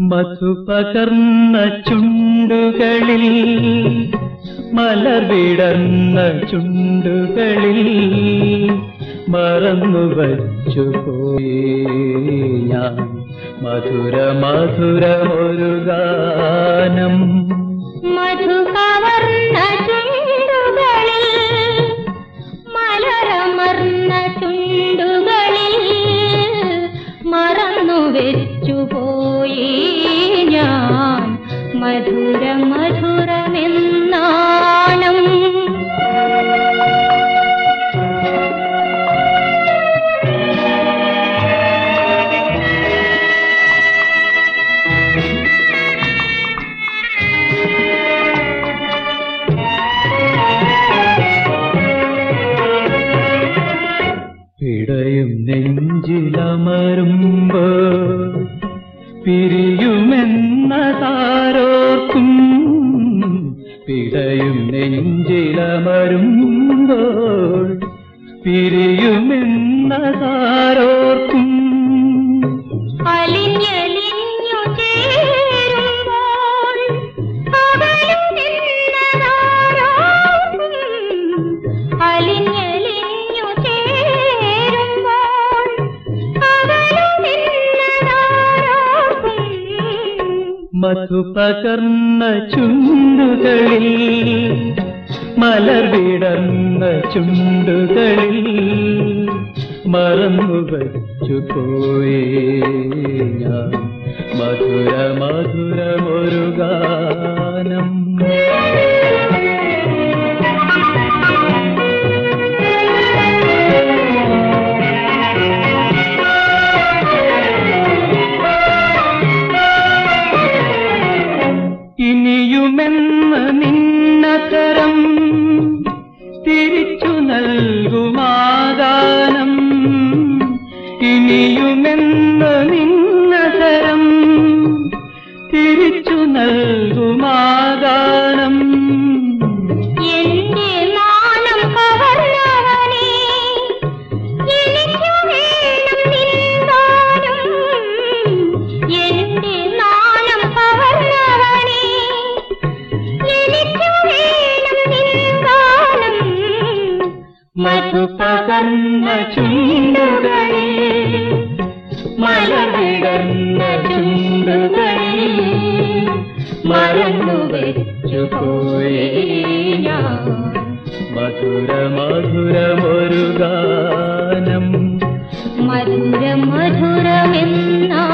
മധുപകർന്ന ചുണ്ടുകളിൽ മലവിടർന്ന ചുണ്ടുകളിൽ മറന്നു വച്ചു പോയി ഞാൻ. മധുര മധുരമൊരു ഗാനം. മധു കവർന്ന ചുണ്ടുകളിൽ മലരമർന്ന ചുണ്ടുകളിൽ മറന്നു മധുര മധുരമെന്നാണം. പിടയും നെഞ്ചിലമരുമ്പോ പിരിയുമെന്നതാരോർക്കും പിടയും നെഞ്ചിലമരുമ്പോൾ പിരിയുമെന്നതാരോർക്കും മധുപകർന്ന ചുണ്ടുകളിൽ മലർവിടർന്ന ചുണ്ടുകളിൽ മറന്നു വച്ചു പോയി ഞാൻ. മധുര മധുരമൊരു ഇനിയുമെന്ന് നിന്നതരം തിരിച്ചു നൽകുമാദാനം മധുപകർന്ന ചുണ്ടുകളിൽ മലവിടർന്ന ചുണ്ടുകളിൽ മറന്നു വെച്ചു പോയി മധുര മധുരമൊരു ഗാനം. മധുര മധുരമെന്ന